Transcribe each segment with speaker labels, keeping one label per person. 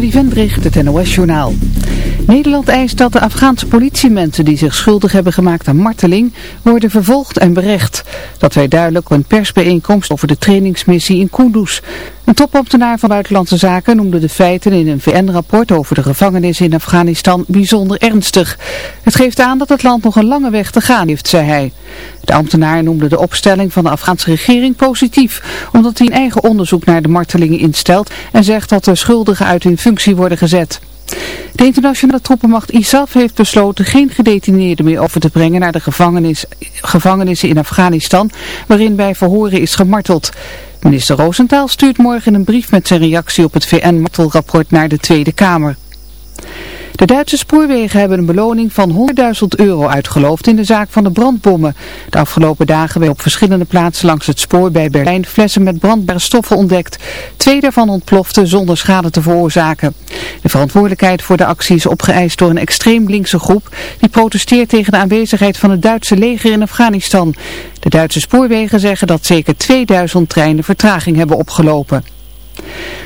Speaker 1: Die Vendricht, het NOS-journaal. Nederland eist dat de Afghaanse politiemensen die zich schuldig hebben gemaakt aan marteling worden vervolgd en berecht. Dat werd duidelijk op een persbijeenkomst over de trainingsmissie in Kunduz. Een topambtenaar van Buitenlandse Zaken noemde de feiten in een VN-rapport over de gevangenis in Afghanistan bijzonder ernstig. Het geeft aan dat het land nog een lange weg te gaan heeft, zei hij. De ambtenaar noemde de opstelling van de Afghaanse regering positief, omdat hij een eigen onderzoek naar de martelingen instelt en zegt dat de schuldigen uit hun functie worden gezet. De internationale troepenmacht ISAF heeft besloten geen gedetineerden meer over te brengen naar de gevangenis, gevangenissen in Afghanistan, waarin bij verhoren is gemarteld. Minister Roosentaal stuurt morgen een brief met zijn reactie op het VN-martelrapport naar de Tweede Kamer. De Duitse spoorwegen hebben een beloning van 100.000 euro uitgeloofd in de zaak van de brandbommen. De afgelopen dagen werden op verschillende plaatsen langs het spoor bij Berlijn flessen met brandbare stoffen ontdekt. Twee daarvan ontploften zonder schade te veroorzaken. De verantwoordelijkheid voor de actie is opgeëist door een extreem linkse groep die protesteert tegen de aanwezigheid van het Duitse leger in Afghanistan. De Duitse spoorwegen zeggen dat zeker 2000 treinen vertraging hebben opgelopen.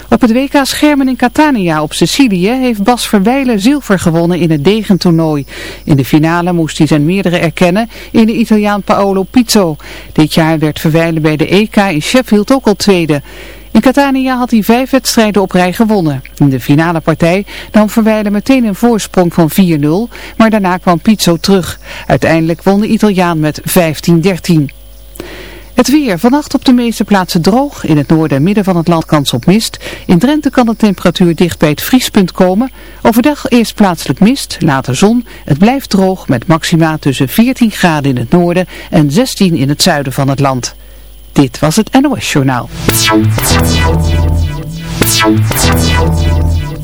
Speaker 1: Op het WK Schermen in Catania op Sicilië heeft Bas Verwijlen zilver gewonnen in het degentoernooi. In de finale moest hij zijn meerdere erkennen in de Italiaan Paolo Pizzo. Dit jaar werd Verwijlen bij de EK in Sheffield ook al tweede. In Catania had hij vijf wedstrijden op rij gewonnen. In de finale partij nam Verwijlen meteen een voorsprong van 4-0, maar daarna kwam Pizzo terug. Uiteindelijk won de Italiaan met 15-13. Het weer. Vannacht op de meeste plaatsen droog. In het noorden en midden van het land kans op mist. In Drenthe kan de temperatuur dicht bij het vriespunt komen. Overdag eerst plaatselijk mist, later zon. Het blijft droog met maxima tussen 14 graden in het noorden en 16 in het zuiden van het land. Dit was het NOS Journaal.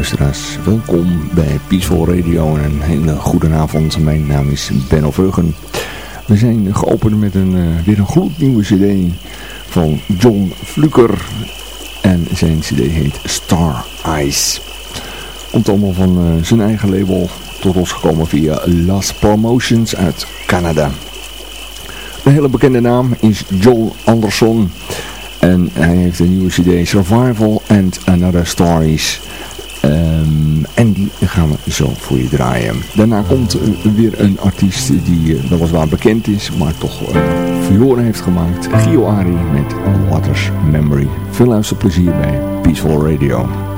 Speaker 2: Luisteraars, welkom bij Peaceful Radio en een hele goede avond. Mijn naam is Benno Veugen. We zijn geopend met een, uh, weer een gloednieuwe cd van John Fluker. En zijn cd heet Star Eyes. Komt allemaal van uh, zijn eigen label tot ons gekomen via Las Promotions uit Canada. Een hele bekende naam is Joel Anderson. En hij heeft een nieuwe cd Survival and Another Stories. Um, en die gaan we zo voor je draaien. Daarna komt uh, weer een artiest die uh, weliswaar bekend is, maar toch uh, verloren heeft gemaakt. Gio Ari met Waters Memory. Veel luisterplezier bij Peaceful Radio.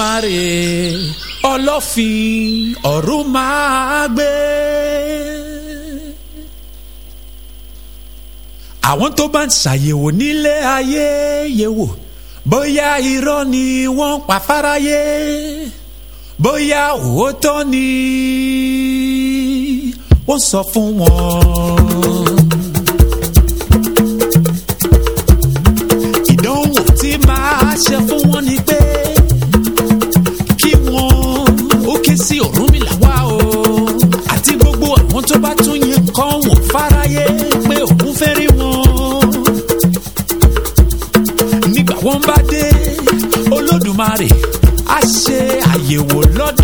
Speaker 3: Èdùmàrè ọlọ́fin ọ̀run máa gbé. àwọn tó bá ń ṣàyẹ̀wò nílé ayé yẹ̀wò bóyá irọ́ ni wọ́n ń pa fáráyé bóyá òótọ́ ni wọ́n sọ fún wọn. ìdánwò tí máa ṣe fún. would not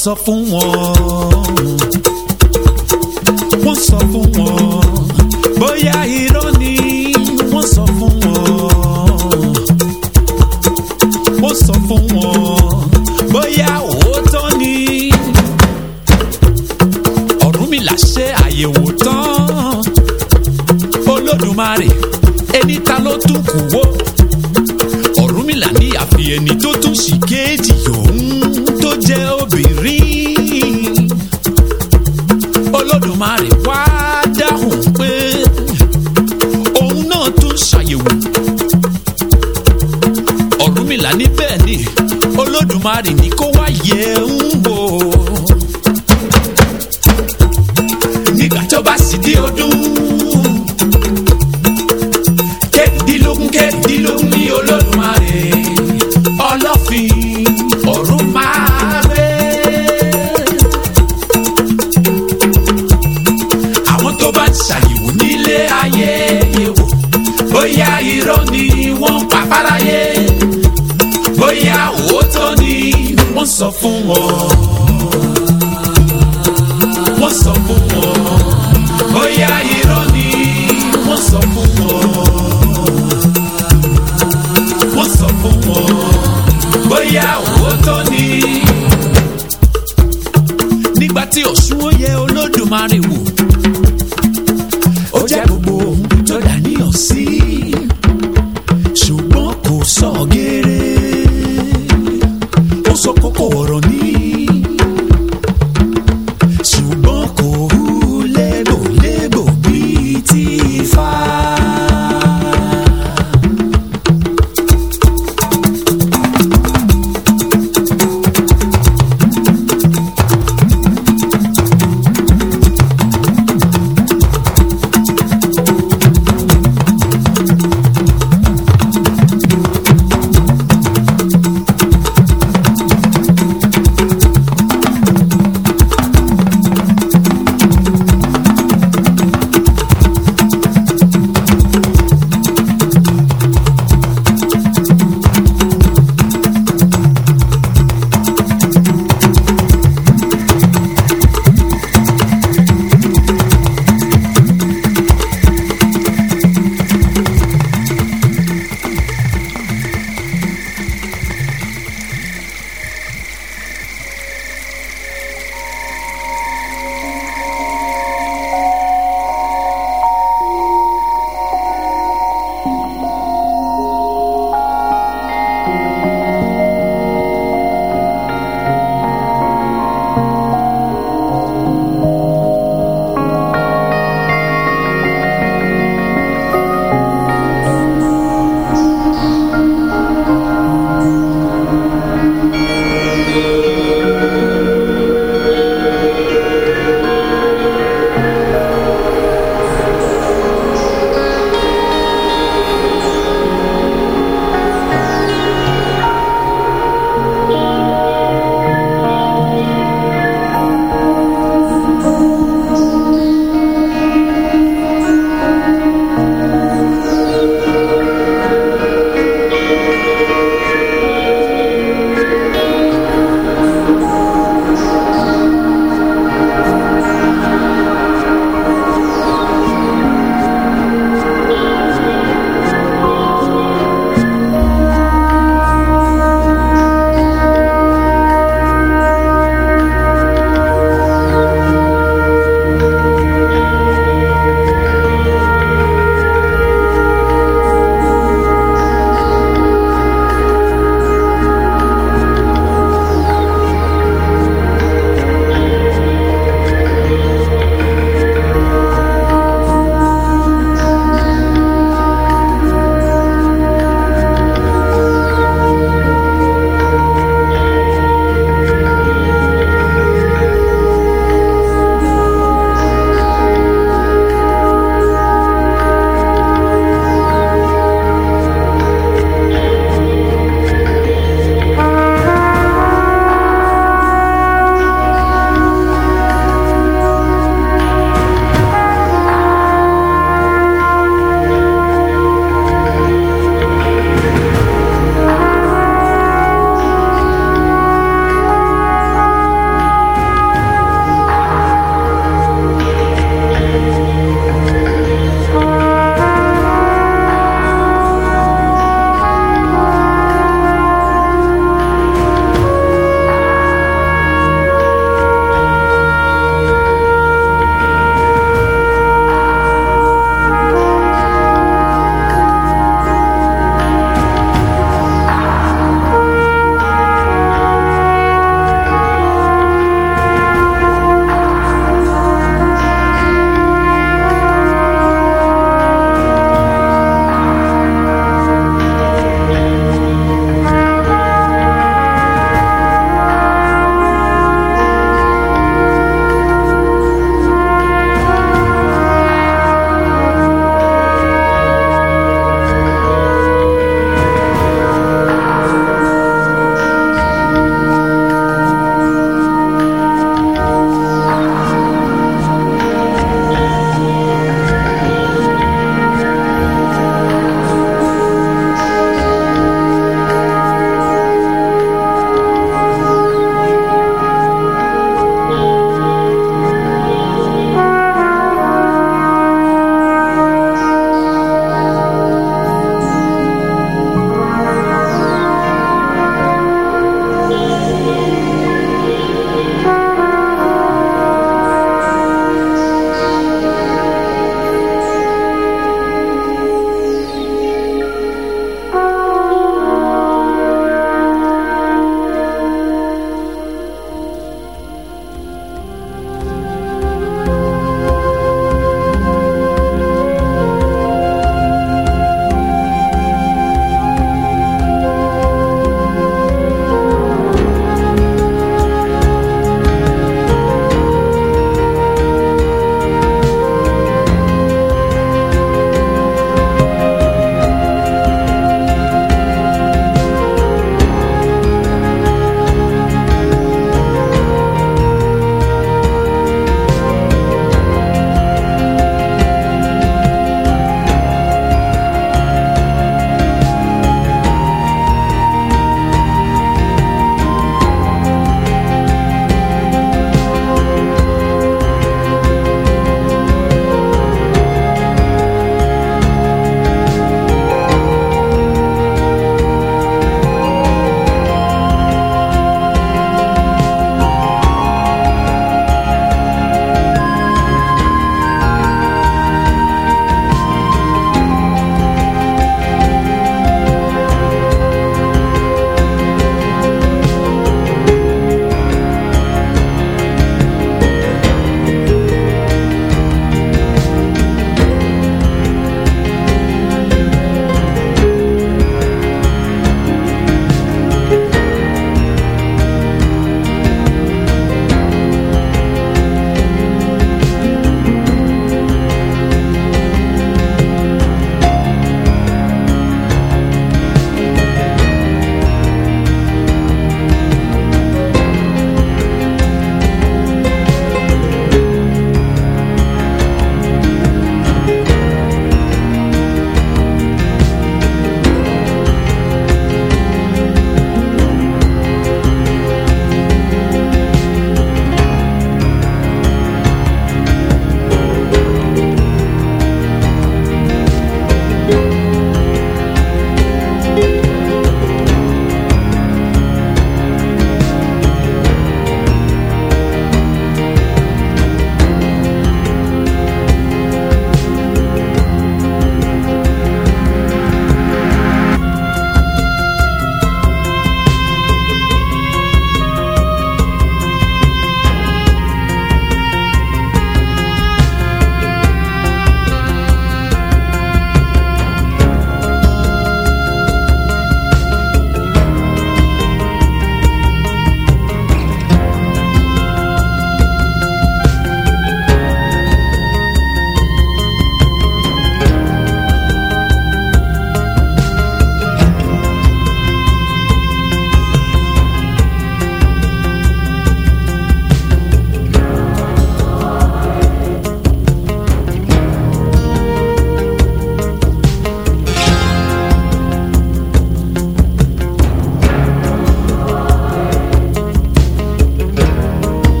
Speaker 3: só fumou.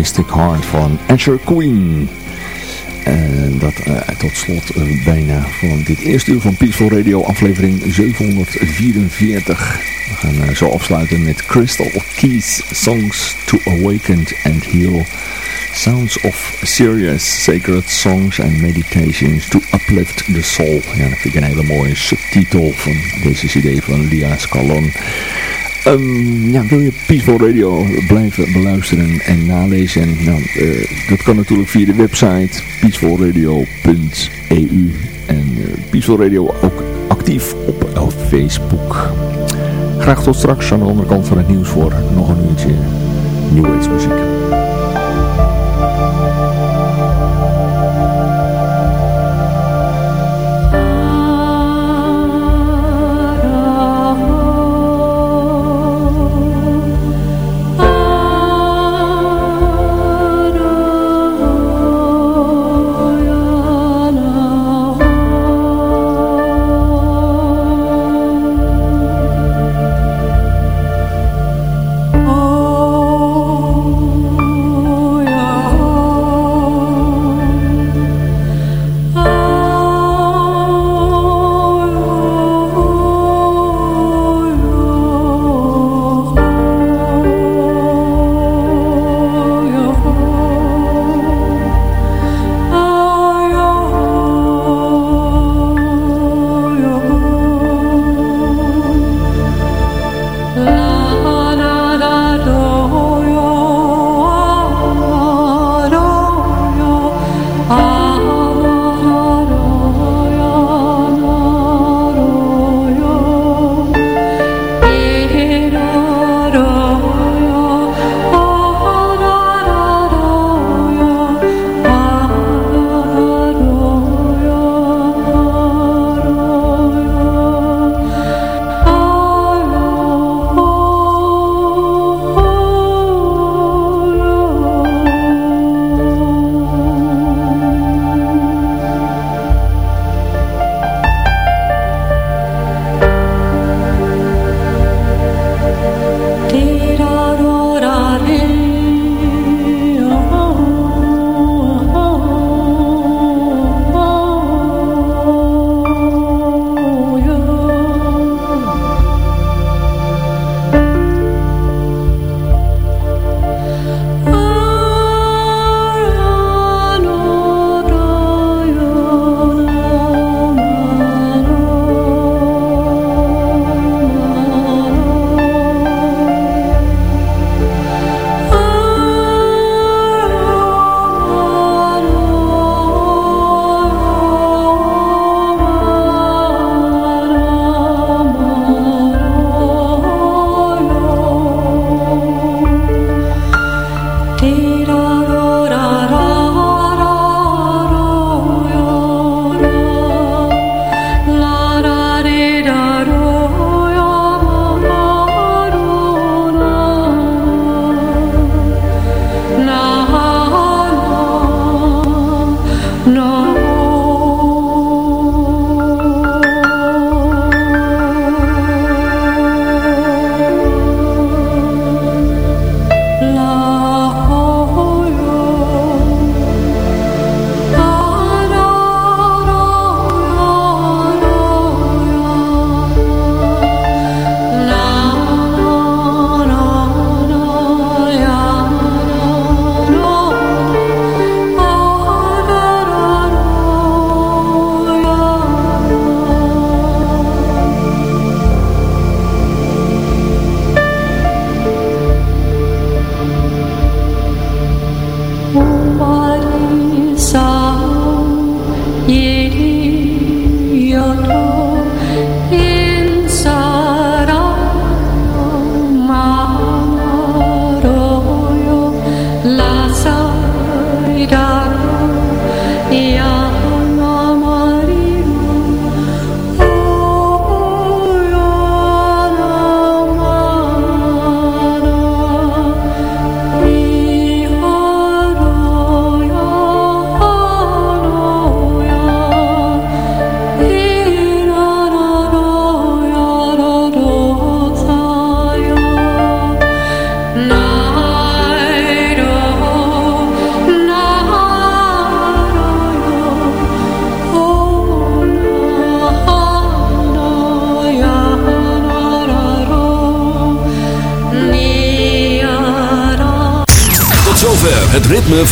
Speaker 2: Mystic Heart van Asher Queen. En dat uh, tot slot uh, bijna van dit eerste uur van Peaceful Radio aflevering 744. We gaan uh, zo afsluiten met Crystal Keys Songs to Awaken and Heal. Sounds of Serious Sacred Songs and Meditations to Uplift the Soul. Ja, dat vind ik een hele mooie subtitel van deze cd van Lia Scalon. Um, ja, wil je Peaceful Radio blijven beluisteren en nalezen? Nou, uh, dat kan natuurlijk via de website peacefulradio.eu en uh, Peaceful Radio ook actief op uh, Facebook. Graag tot straks aan de andere kant van het nieuws voor nog een uurtje New